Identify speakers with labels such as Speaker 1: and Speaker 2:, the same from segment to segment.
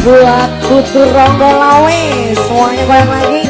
Speaker 1: Buat putu Ronggo Lawe Semuanya goyang lagi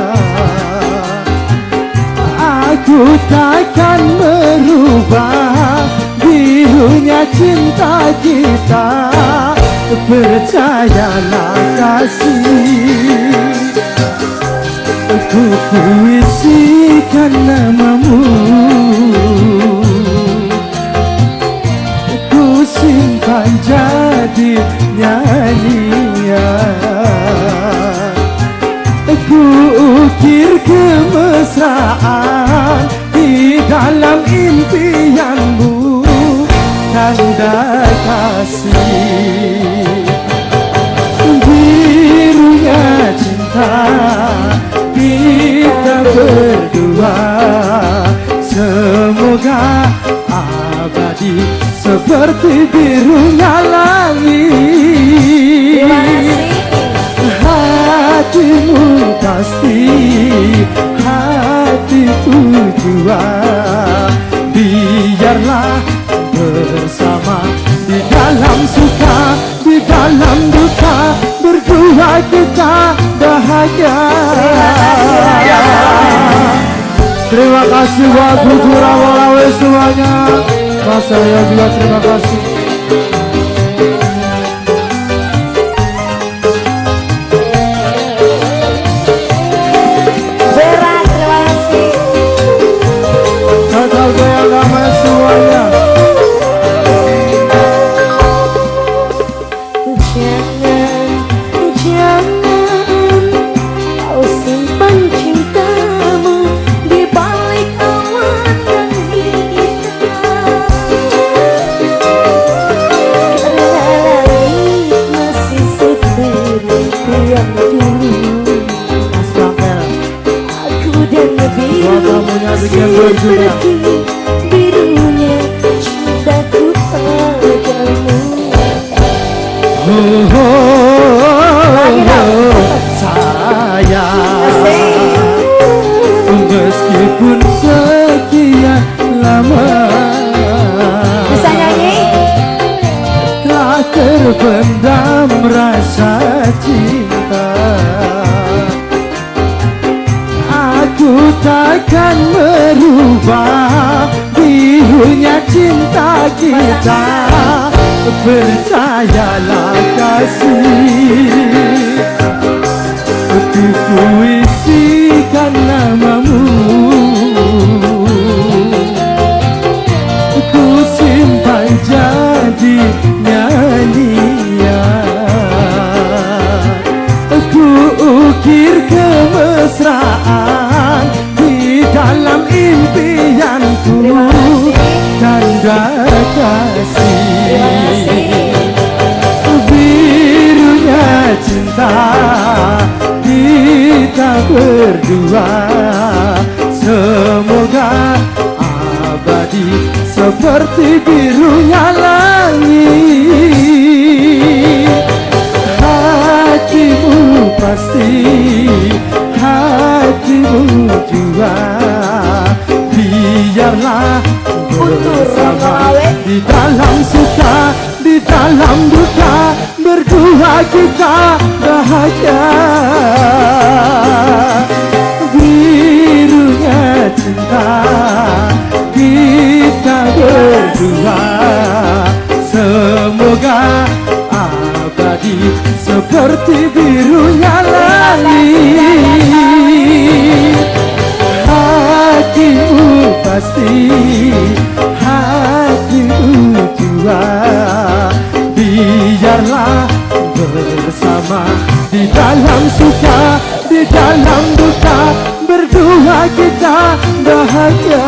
Speaker 2: Aku takkan merubah birunya cinta kita. Percayalah kasih. Ku puisikan namamu. Ku simpan jadi nyanyian Ku ukir kemesraan dalam impianmu Tanda kasih. Birunya cinta Kita berdua. Semoga abadi seperti birunya bersama. Di dalam suka di dalam duka berdua kita bahagia. Terima kasih buat Buju Rawalawe semuanya. Mas saya juga terima kasih
Speaker 1: biru
Speaker 2: tamunya bikin juga
Speaker 1: seperti birunya cintaku padamu
Speaker 2: oh, oh, Takkan merubah birunya cinta kita. Percayalah kasih impianku. Tanda kasih birunya cinta kita berdua semoga abadi seperti birunya di dalam suka di dalam duka berdua kita bahagia. Birunya cinta kita berdua. Semoga abadi seperti birunya langit. Hatimu pasti kita bahagia